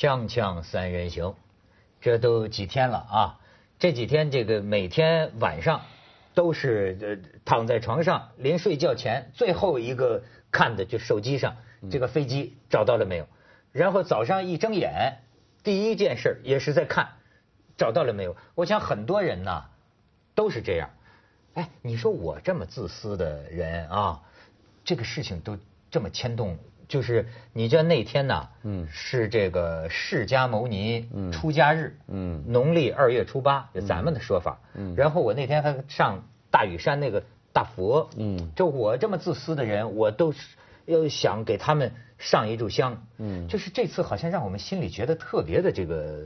锵锵三人行，这都几天了啊！这几天这个每天晚上都是呃躺在床上，临睡觉前最后一个看的就手机上这个飞机找到了没有，然后早上一睁眼，第一件事也是在看找到了没有。我想很多人呐都是这样。哎，你说我这么自私的人啊，这个事情都这么牵动。就是你知道那天呐，嗯，是这个释迦牟尼出家日，嗯，农历二月初八，就咱们的说法，嗯，然后我那天还上大屿山那个大佛，嗯，就我这么自私的人，我都是要想给他们上一炷香，嗯，就是这次好像让我们心里觉得特别的这个，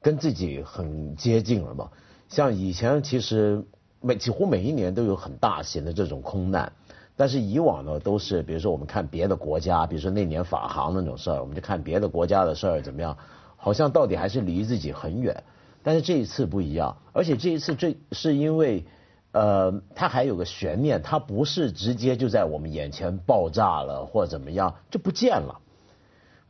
跟自己很接近了嘛。像以前其实每几乎每一年都有很大型的这种空难。但是以往呢，都是比如说我们看别的国家，比如说那年法航那种事儿，我们就看别的国家的事儿怎么样，好像到底还是离自己很远。但是这一次不一样，而且这一次这是因为，呃，它还有个悬念，它不是直接就在我们眼前爆炸了或怎么样就不见了，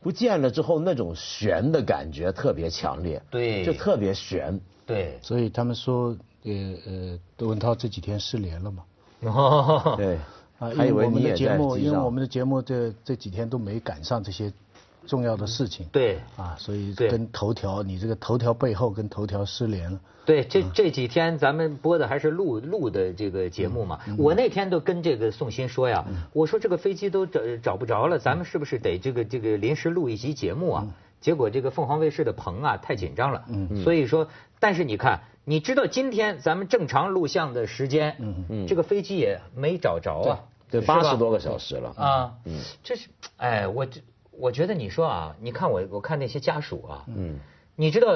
不见了之后那种悬的感觉特别强烈，对，就特别悬，对。所以他们说，呃呃，窦文涛这几天失联了嘛？对。啊，因为我们的节目，因为我们的节目这这几天都没赶上这些重要的事情。对。啊，所以跟头条，你这个头条背后跟头条失联了。对，这这几天咱们播的还是录录的这个节目嘛。我那天都跟这个宋鑫说呀，我说这个飞机都找找不着了，咱们是不是得这个这个临时录一集节目啊？结果这个凤凰卫视的棚啊太紧张了，所以说，但是你看。你知道今天咱们正常录像的时间，嗯。嗯，这个飞机也没找着啊，对，八十多个小时了。啊，嗯，这是，哎，我这我觉得你说啊，你看我我看那些家属啊，嗯，你知道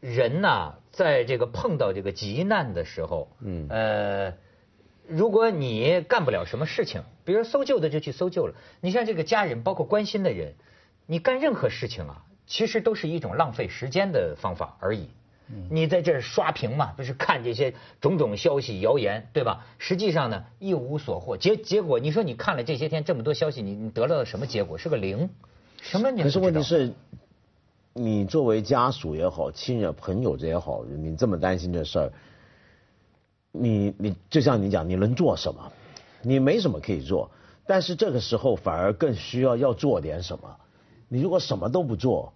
人呐，在这个碰到这个急难的时候，嗯，呃，如果你干不了什么事情，比如搜救的就去搜救了，你像这个家人，包括关心的人，你干任何事情啊，其实都是一种浪费时间的方法而已。你在这刷屏嘛，不是看这些种种消息谣言，对吧？实际上呢，一无所获。结结果，你说你看了这些天这么多消息，你你得到了什么结果？是个零，什么？可是问题是，你作为家属也好，亲人朋友这也好，你这么担心这事儿，你你就像你讲，你能做什么？你没什么可以做，但是这个时候反而更需要要做点什么。你如果什么都不做。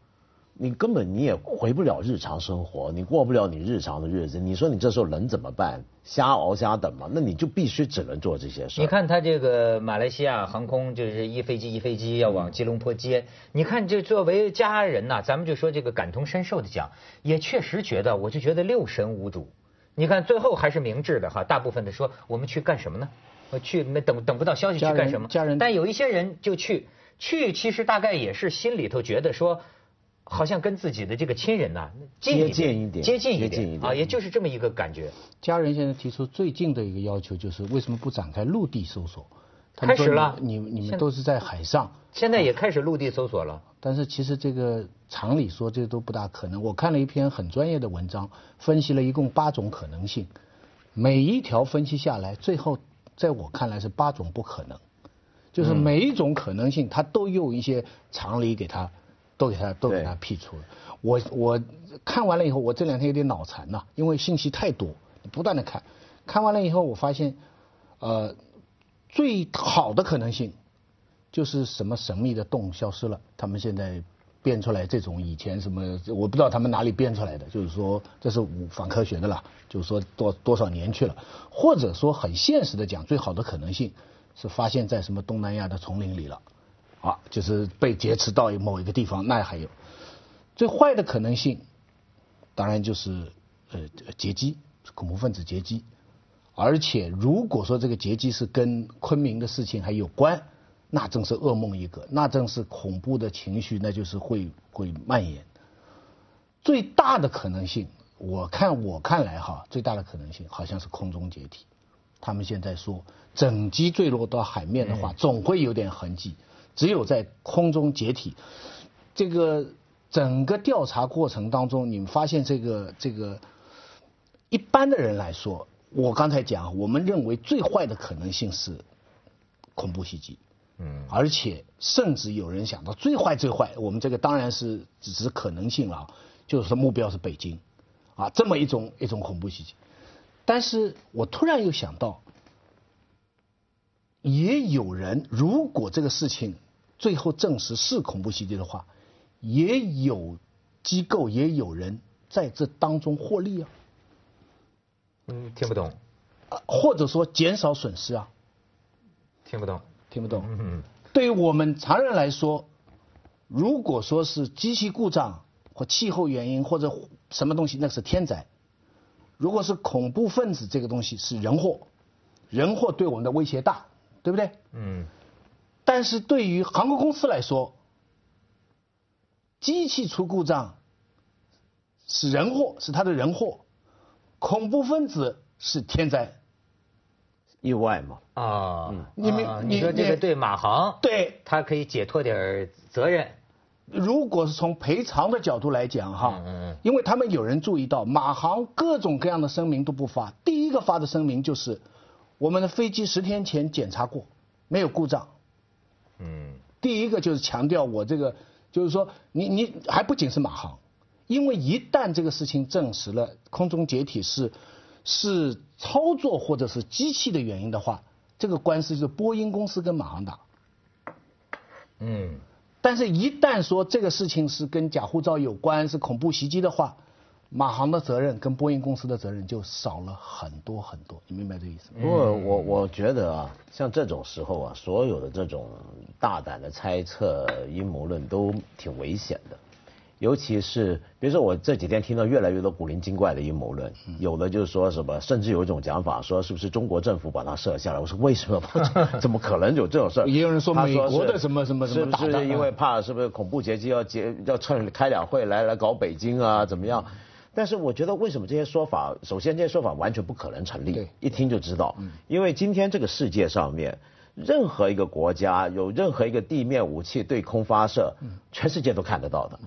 你根本你也回不了日常生活，你过不了你日常的日子。你说你这时候能怎么办？瞎熬瞎等嘛？那你就必须只能做这些事。你看他这个马来西亚航空就是一飞机一飞机要往吉隆坡接。你看这作为家人呐，咱们就说这个感同身受的讲，也确实觉得，我就觉得六神无主。你看最后还是明智的哈，大部分的说我们去干什么呢？我去没等等不到消息去干什么？家人。但有一些人就去去，其实大概也是心里头觉得说。好像跟自己的这个亲人呐接近一点，接近一点啊，也就是这么一个感觉。家人现在提出最近的一个要求就是，为什么不展开陆地搜索？开始了，你你们都是在海上，现在也开始陆地搜索了。但是其实这个常理说，这都不大可能。我看了一篇很专业的文章，分析了一共八种可能性，每一条分析下来，最后在我看来是八种不可能，就是每一种可能性，它都用一些常理给它。都给他都给他辟除了。我我看完了以后，我这两天有点脑残呐，因为信息太多，不断的看。看完了以后，我发现，呃，最好的可能性就是什么神秘的洞消失了。他们现在编出来这种以前什么，我不知道他们哪里编出来的，就是说这是反科学的了，就是说多多少年去了，或者说很现实的讲，最好的可能性是发现在什么东南亚的丛林里了。啊，就是被劫持到某一个地方，那还有最坏的可能性，当然就是呃劫机，恐怖分子劫机，而且如果说这个劫机是跟昆明的事情还有关，那正是噩梦一个，那正是恐怖的情绪，那就是会会蔓延。最大的可能性，我看我看来哈，最大的可能性好像是空中解体。他们现在说，整机坠落到海面的话，总会有点痕迹。只有在空中解体，这个整个调查过程当中，你们发现这个这个一般的人来说，我刚才讲，我们认为最坏的可能性是恐怖袭击，嗯，而且甚至有人想到最坏最坏，我们这个当然是只是可能性了，就是说目标是北京，啊，这么一种一种恐怖袭击。但是我突然又想到，也有人如果这个事情最后证实是恐怖袭击的话，也有机构也有人在这当中获利啊。嗯，听不懂。或者说减少损失啊。听不懂。听不懂。嗯对于我们常人来说，如果说是机器故障或气候原因或者什么东西，那是天灾；如果是恐怖分子这个东西是人祸，人祸对我们的威胁大，对不对？嗯。但是对于航空公司来说，机器出故障是人祸，是他的人祸；恐怖分子是天灾。意外嘛啊，你们你说这个对马航，对，他可以解脱点责任。如果是从赔偿的角度来讲哈，嗯嗯，因为他们有人注意到马航各种各样的声明都不发，第一个发的声明就是我们的飞机十天前检查过，没有故障。嗯，第一个就是强调我这个，就是说你你还不仅是马航，因为一旦这个事情证实了空中解体是。是操作或者是机器的原因的话，这个官司就是波音公司跟马航打。嗯，但是，一旦说这个事情是跟假护照有关，是恐怖袭击的话，马航的责任跟波音公司的责任就少了很多很多。你明白这个意思吗？不过，我我觉得啊，像这种时候啊，所有的这种大胆的猜测、阴谋论都挺危险的。尤其是，比如说我这几天听到越来越多古灵精怪的阴谋论，有的就是说什么，甚至有一种讲法说是不是中国政府把它设下来？我说为什么？怎么可能有这种事儿？也 有人说美国的什么什么什么是不是因为怕是不是恐怖劫机要劫要趁开两会来来搞北京啊？怎么样？但是我觉得为什么这些说法？首先这些说法完全不可能成立，一听就知道。因为今天这个世界上面，任何一个国家有任何一个地面武器对空发射，全世界都看得到的。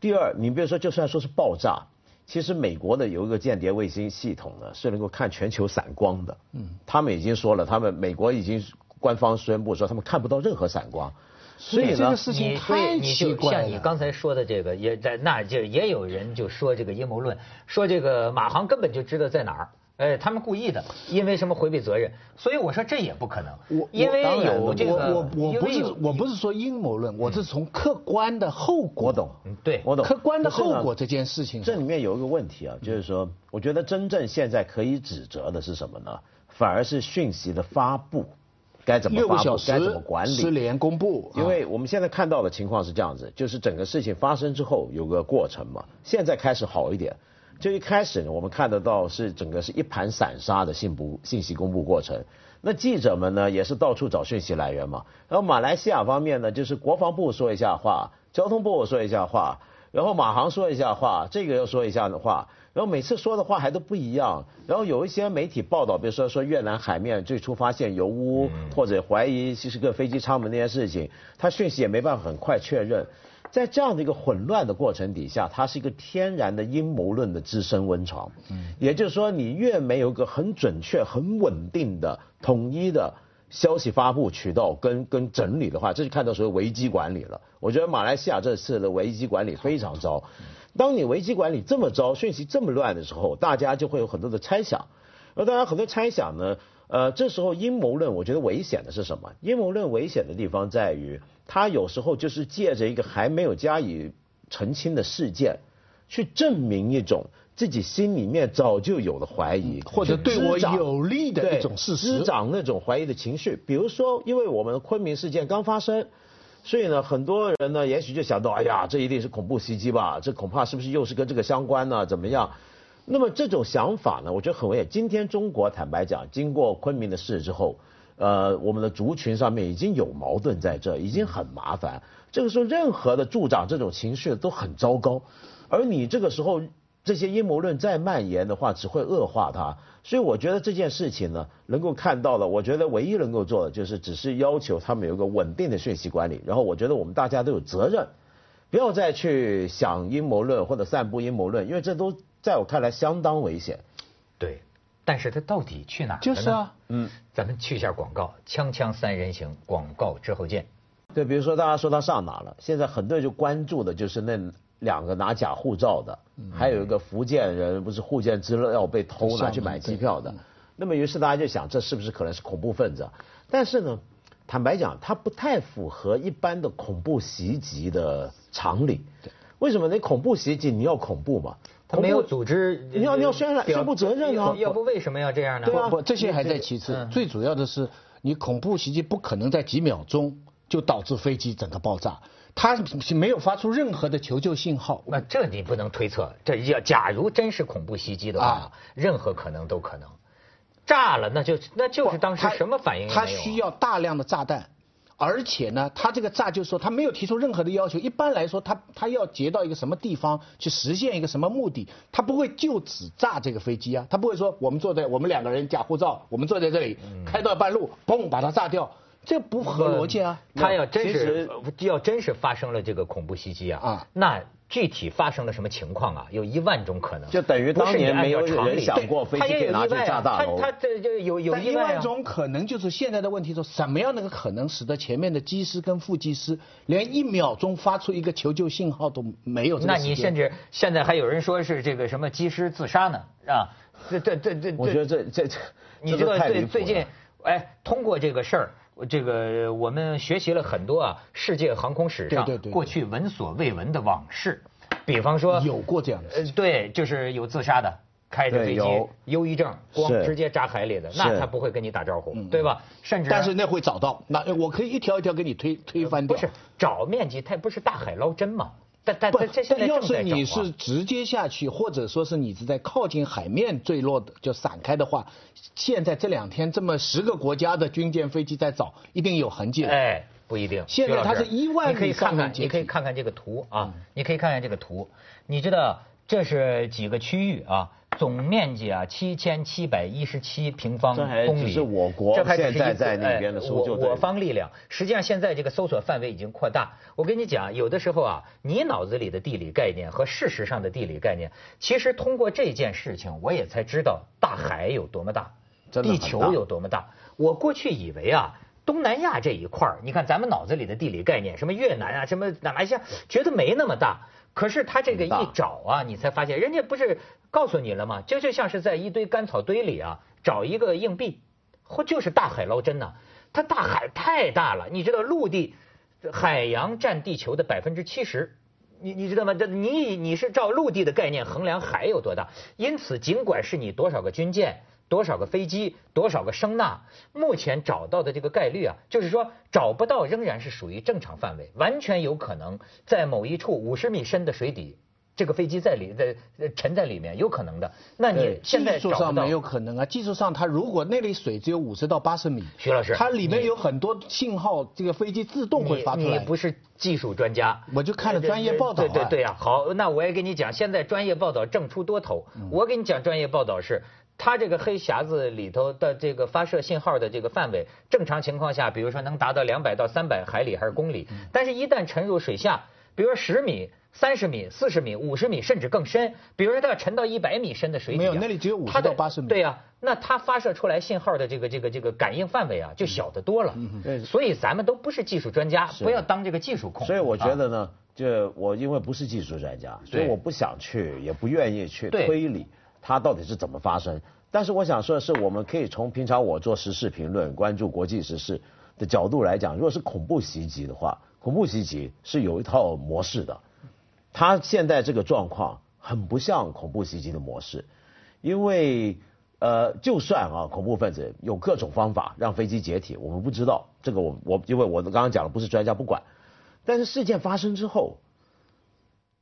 第二，你比如说，就算说是爆炸，其实美国的有一个间谍卫星系统呢，是能够看全球散光的。嗯，他们已经说了，他们美国已经官方宣布说，他们看不到任何散光。所以这个事情太奇怪像你刚才说的这个，也在那就也有人就说这个阴谋论，说这个马航根本就知道在哪儿。哎，他们故意的，因为什么回避责任？所以我说这也不可能。我因为有这个，我我不是我不是说阴谋论，我是从客观的后果。我懂，对，我懂。客观的后果这件事情，这里面有一个问题啊，就是说，我觉得真正现在可以指责的是什么呢？反而是讯息的发布，该怎么发布，该怎么管理，失联公布。因为我们现在看到的情况是这样子，就是整个事情发生之后有个过程嘛，现在开始好一点。就一开始呢，我们看得到是整个是一盘散沙的信不信息公布过程。那记者们呢，也是到处找讯息来源嘛。然后马来西亚方面呢，就是国防部说一下话，交通部说一下话，然后马航说一下话，这个又说一下的话，然后每次说的话还都不一样。然后有一些媒体报道，比如说说越南海面最初发现油污，或者怀疑其实个飞机舱门那件事情，他讯息也没办法很快确认。在这样的一个混乱的过程底下，它是一个天然的阴谋论的滋生温床。嗯，也就是说，你越没有个很准确、很稳定的、统一的消息发布渠道跟跟整理的话，这就看到所谓危机管理了。我觉得马来西亚这次的危机管理非常糟。当你危机管理这么糟、讯息这么乱的时候，大家就会有很多的猜想。而大家很多猜想呢，呃，这时候阴谋论，我觉得危险的是什么？阴谋论危险的地方在于。它有时候就是借着一个还没有加以澄清的事件，去证明一种自己心里面早就有的怀疑，或者对我有利的一种事实，滋长那种怀疑的情绪。比如说，因为我们昆明事件刚发生，所以呢，很多人呢，也许就想到，哎呀，这一定是恐怖袭击吧？这恐怕是不是又是跟这个相关呢？怎么样？那么这种想法呢，我觉得很危险。今天中国坦白讲，经过昆明的事之后。呃，我们的族群上面已经有矛盾在这，已经很麻烦。这个时候，任何的助长这种情绪都很糟糕。而你这个时候这些阴谋论再蔓延的话，只会恶化它。所以我觉得这件事情呢，能够看到的，我觉得唯一能够做的就是，只是要求他们有一个稳定的讯息管理。然后，我觉得我们大家都有责任，不要再去想阴谋论或者散布阴谋论，因为这都在我看来相当危险。对。但是他到底去哪儿了呢？就是啊，嗯，咱们去一下广告，锵锵三人行，广告之后见。对，比如说大家说他上哪了，现在很多人就关注的就是那两个拿假护照的，还有一个福建人不是护建资料被偷拿去买机票的，那么于是大家就想这是不是可能是恐怖分子？但是呢，坦白讲，他不太符合一般的恐怖袭击的常理。为什么？你恐怖袭击你要恐怖嘛？他没有组织，你要你要宣传宣布责任啊！要不为什么要这样呢？对啊不，这些还在其次，最主要的是你恐怖袭击不可能在几秒钟就导致飞机整个爆炸，他没有发出任何的求救信号。那这你不能推测，这要假如真是恐怖袭击的话，啊任何可能都可能。炸了，那就那就是当时他什么反应也没他需要大量的炸弹，而且呢，他这个炸就是说他没有提出任何的要求。一般来说，他他要劫到一个什么地方去实现一个什么目的，他不会就只炸这个飞机啊，他不会说我们坐在我们两个人假护照，我们坐在这里嗯开到半路，嘣把它炸掉，这不合逻辑啊。他要真是要真是发生了这个恐怖袭击啊，啊那具体发生了什么情况啊？有一万种可能，就等于当年没有人想过飞机对可以拿去炸大楼他他这这有有一种可能就是现在的问题说，什么样的个可能使得前面的机师跟副机师连一秒钟发出一个求救信号都没有那？你甚至现在还有人说是这个什么机师自杀呢，啊？这这这这，我觉得这这这，你知道这都太离谱了最最近，哎，通过这个事儿，这个我们学习了很多啊，世界航空史上过去闻所未闻的往事，比方说有过这样的对，就是有自杀的。开着飞机，忧郁症，光直接扎海里的，那他不会跟你打招呼，对吧？甚至但是那会找到，那我可以一条一条给你推推翻掉。不是找面积，它不是大海捞针吗？但但但这，现在但要是你是直接下去，或者说是你是在靠近海面坠落的，就散开的话，现在这两天这么十个国家的军舰飞机在找，一定有痕迹的。哎，不一定。现在它是1万你可以看看，你可以看看这个图啊，你可以看看这个图。你知道这是几个区域啊？总面积啊，七千七百一十七平方公里。只是我国这还只是现在在那边的哎搜救队我我方力量。实际上，现在这个搜索范围已经扩大。我跟你讲，有的时候啊，你脑子里的地理概念和事实上的地理概念，其实通过这件事情，我也才知道大海有多么大，地球有多么大。我过去以为啊。东南亚这一块儿，你看咱们脑子里的地理概念，什么越南啊，什么马来西亚，觉得没那么大。可是他这个一找啊，你才发现，人家不是告诉你了吗？就就像是在一堆干草堆里啊，找一个硬币，或就是大海捞针呐、它大海太大了，你知道陆地海洋占地球的百分之七十。你你知道吗？这你你是照陆地的概念衡量海有多大，因此尽管是你多少个军舰、多少个飞机、多少个声呐，目前找到的这个概率啊，就是说找不到仍然是属于正常范围，完全有可能在某一处五十米深的水底，这个飞机在里在呃沉在里面，有可能的。那你现在找到技术上没有可能啊，技术上它如果那里水只有五十到八十米，徐老师它里面有很多信号，这个飞机自动会发出来。你你不是技术专家，我就看了专业报道啊对对对呀、好，那我也跟你讲，现在专业报道正出多头。嗯我给你讲专业报道是。它这个黑匣子里头的这个发射信号的这个范围，正常情况下，比如说能达到两百到三百海里还是公里，嗯。但是一旦沉入水下，比如说十米、三十米、四十米、五十米，甚至更深，比如说它要沉到一百米深的水底啊、没有那里只有50它到80米。对呀、那它发射出来信号的这个这个这个感应范围啊，就小得多了。嗯所以咱们都不是技术专家，不要当这个技术控。所以我觉啊。得呢，就我因为不是技术专家，所以我不想去，也不愿意去推理它到底是怎么发生。但是我想说的是，我们可以从平常我做时事评论、关注国际时事的角度来讲，如果是恐怖袭击的话，恐怖袭击是有一套模式的。它现在这个状况很不像恐怖袭击的模式，因为呃，就算啊恐怖分子有各种方法让飞机解体，我们不知道这个我我因为我刚刚讲了不是专家不管，但是事件发生之后，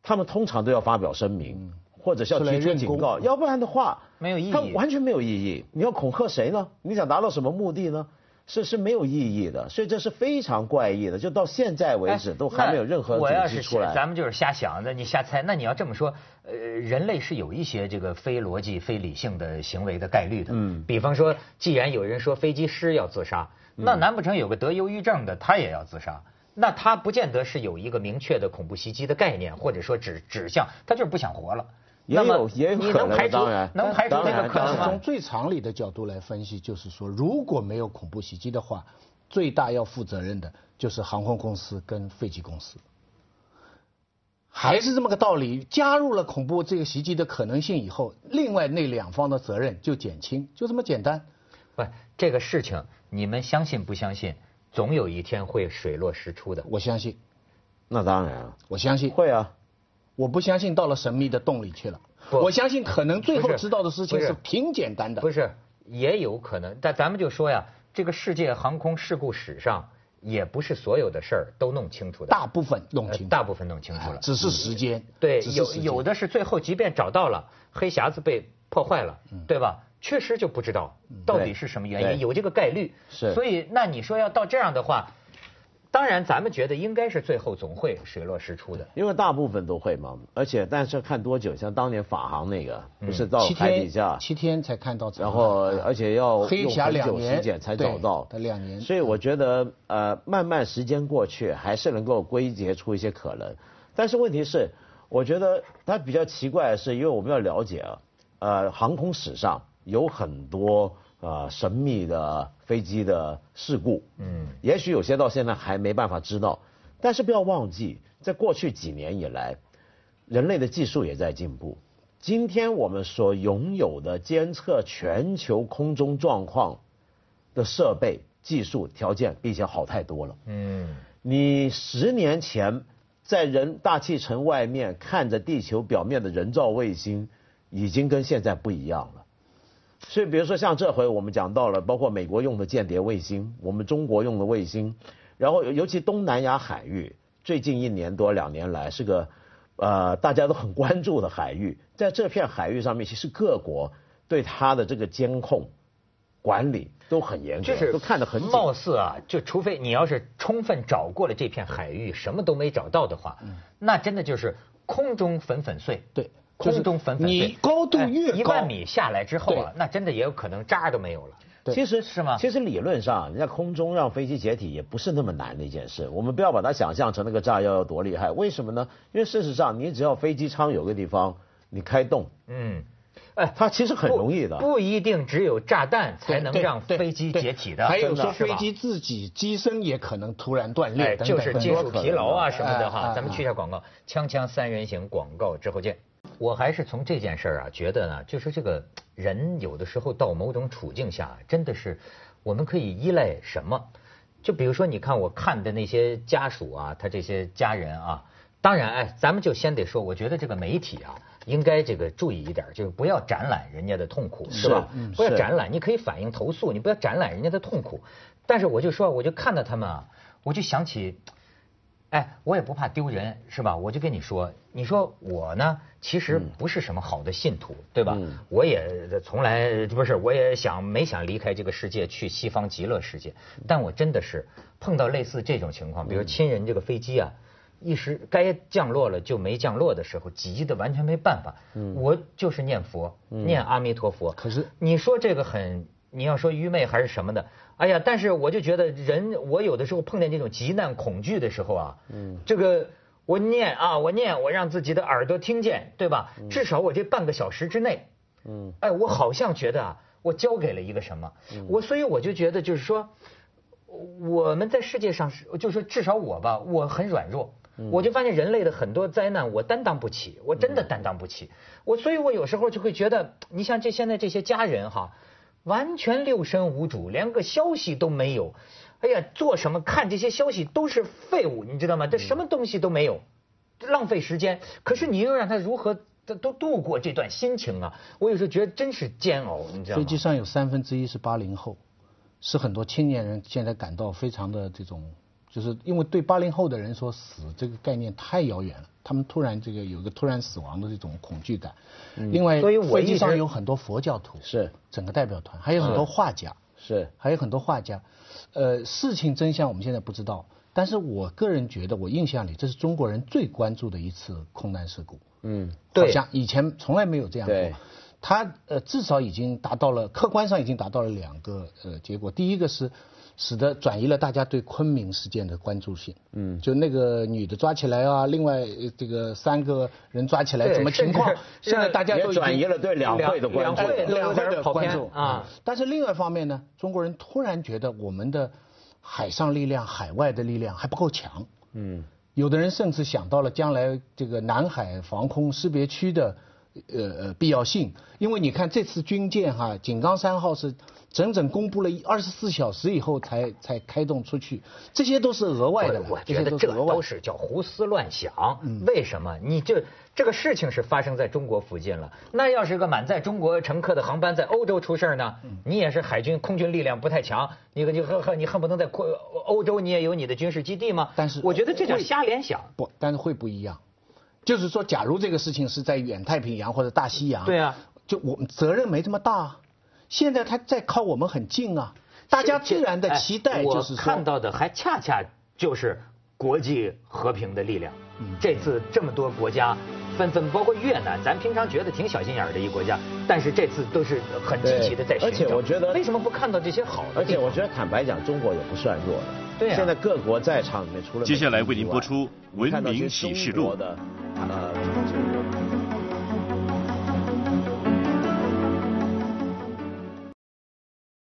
他们通常都要发表声明，或者是要提出警告，要不然的话没有意义它完全没有意义。你要恐吓谁呢？你想达到什么目的呢？是是没有意义的，所以这是非常怪异的，就到现在为止哎都还没有任何那我要是组织出来。咱们就是瞎想，的你瞎猜。那你要这么说，呃，人类是有一些这个非逻辑、非理性的行为的概率的。嗯比方说，既然有人说飞机师要自杀，嗯那难不成有个得忧郁症的他也要自杀？那他不见得是有一个明确的恐怖袭击的概念，或者说指指向，他就是不想活了。也那么有也有可能能排除当然能排除这个可能从？最常理的角度来分析，就是说，如果没有恐怖袭击的话，最大要负责任的就是航空公司跟飞机公司。还是这么个道理，加入了恐怖这个袭击的可能性以后，另外那两方的责任就减轻，就这么简单。不，这个事情你们相信不相信？总有一天会水落石出的。我相信，那当然啊，我相信，会啊。我不相信到了神秘的洞里去了。我相信可能最后知道的事情是是挺简单的。不是，也有可能。但咱们就说呀，这个世界航空事故史上，也不是所有的事儿都弄清楚的。大部分弄呃清楚，大部分弄清楚了。哎只是时间。对，有有的是最后即便找到了黑匣子被破坏了，对吧？确实就不知道到底是什么原因，有这个概率。是所以那你说要到这样的话，当然咱们觉得应该是最后总会水落石出的。因为大部分都会嘛，而且但是看多久，像当年法航那个，不是到七天海底下，七天才看到，然后而且要黑匣用时间才找到，对两年所以我觉得呃，慢慢时间过去，还是能够归结出一些可能。但是问题是，我觉得它比较奇怪的是，因为我们要了解啊，呃，航空史上有很多呃神秘的飞机的事故，嗯，也许有些到现在还没办法知道，但是不要忘记，在过去几年以来，人类的技术也在进步。今天我们所拥有的监测全球空中状况的设备、技术条件比以前好太多了。嗯，你十年前在人大气层外面看着地球表面的人造卫星，已经跟现在不一样了。所以，比如说像这回我们讲到了，包括美国用的间谍卫星，我们中国用的卫星，然后尤其东南亚海域，最近一年多两年来是个呃大家都很关注的海域，在这片海域上面，其实各国对它的这个监控管理都很严格，就是都看得很紧。貌似啊，就除非你要是充分找过了这片海域，什么都没找到的话，那真的就是空中粉粉碎。对就是空中粉粉碎。你高度越高一高万米下来之后啊，那真的也有可能渣都没有了。对其实是吗其实理论上，人家空中让飞机解体也不是那么难的一件事。我们不要把它想象成那个炸药有多厉害。为什么呢？因为事实上，你只要飞机舱有个地方你开动，嗯，哎，它其实很容易的。不不一定只有炸弹才能让飞机解体的。还有说飞机自己机身也可能突然断裂就是很多可能金属疲劳啊什么的哈。咱们去一下广告，锵锵三人行广告之后见。我还是从这件事儿啊，觉得呢，就是这个人有的时候到某种处境下，真的是我们可以依赖什么？就比如说，你看我看的那些家属啊，他这些家人啊，当然，哎，咱们就先得说，我觉得这个媒体啊，应该这个注意一点，就是不要展览人家的痛苦，是吧？嗯不要展览，你可以反映投诉，你不要展览人家的痛苦。但是我就说，我就看到他们啊，我就想起，哎，我也不怕丢人，是吧？我就跟你说，你说我呢，其实不是什么好的信徒，对吧？嗯我也从来不是，我也想没想离开这个世界去西方极乐世界，但我真的是碰到类似这种情况，比如亲人这个飞机啊。一时该降落了就没降落的时候，急的完全没办法。我就是念佛，念阿弥陀佛。可是你说这个很，你要说愚昧还是什么的，哎呀，但是我就觉得人，我有的时候碰见这种极难恐惧的时候啊，嗯，这个我念啊，我念，我让自己的耳朵听见，对吧？至少我这半个小时之内，嗯，哎，我好像觉得啊，我交给了一个什么，我所以我就觉得就是说，我们在世界上是，就是说至少我吧，我很软弱。我就发现人类的很多灾难，我担当不起，我真的担当不起。我所以，我有时候就会觉得，你像这现在这些家人哈，完全六神无主，连个消息都没有。哎呀，做什么看这些消息都是废物，你知道吗？这什么东西都没有，浪费时间。可是你又让他如何都都度过这段心情啊？我有时候觉得真是煎熬，你知道吗？飞机上有三分之一是八零后，是很多青年人现在感到非常的这种，就是因为对八零后的人说死这个概念太遥远了，他们突然这个有一个突然死亡的这种恐惧感。另外，所以我飞机上有很多佛教徒，是整个代表团，还有很多画家，是还有很多画家。呃，事情真相我们现在不知道，但是我个人觉得，我印象里这是中国人最关注的一次空难事故。嗯对好像以前从来没有这样对过。它呃至少已经达到了客观上已经达到了两个呃结果，第一个是使得转移了大家对昆明事件的关注性，嗯，就那个女的抓起来啊，另外呃这个三个人抓起来对怎么情况，现在大家都转移了对两会的关注两。会两会的关注啊。但是另外一方面呢，中国人突然觉得我们的海上力量、海外的力量还不够强。嗯，有的人甚至想到了将来这个南海防空识别区的呃呃必要性，因为你看这次军舰哈井冈山号是整整公布了二十四小时以后才才开动出去，这些都是额外的了，我觉得这都是叫胡思乱想。为什么？你这这个事情是发生在中国附近了，那要是个满载中国乘客的航班在欧洲出事儿呢？你也是海军空军力量不太强，你你恨恨你恨不能在欧欧洲你也有你的军事基地吗？但是我觉得这叫瞎联想。不，但是会不一样。就是说，假如这个事情是在远太平洋或者大西洋，对啊，就我们责任没这么大啊。现在他在靠我们很近啊，大家自然的哎期待就是我看，到的还恰恰就是国际和平的力量。嗯这次这么多国家纷纷，包括越南，咱平常觉得挺小心眼儿的一国家，但是这次都是很积极的在寻找。而且我觉得为什么不看到这些好的而？且我觉得坦白讲，中国也不算弱的。对啊现在各国在场里面，除了接下来为您播出《文明启示录的 uh,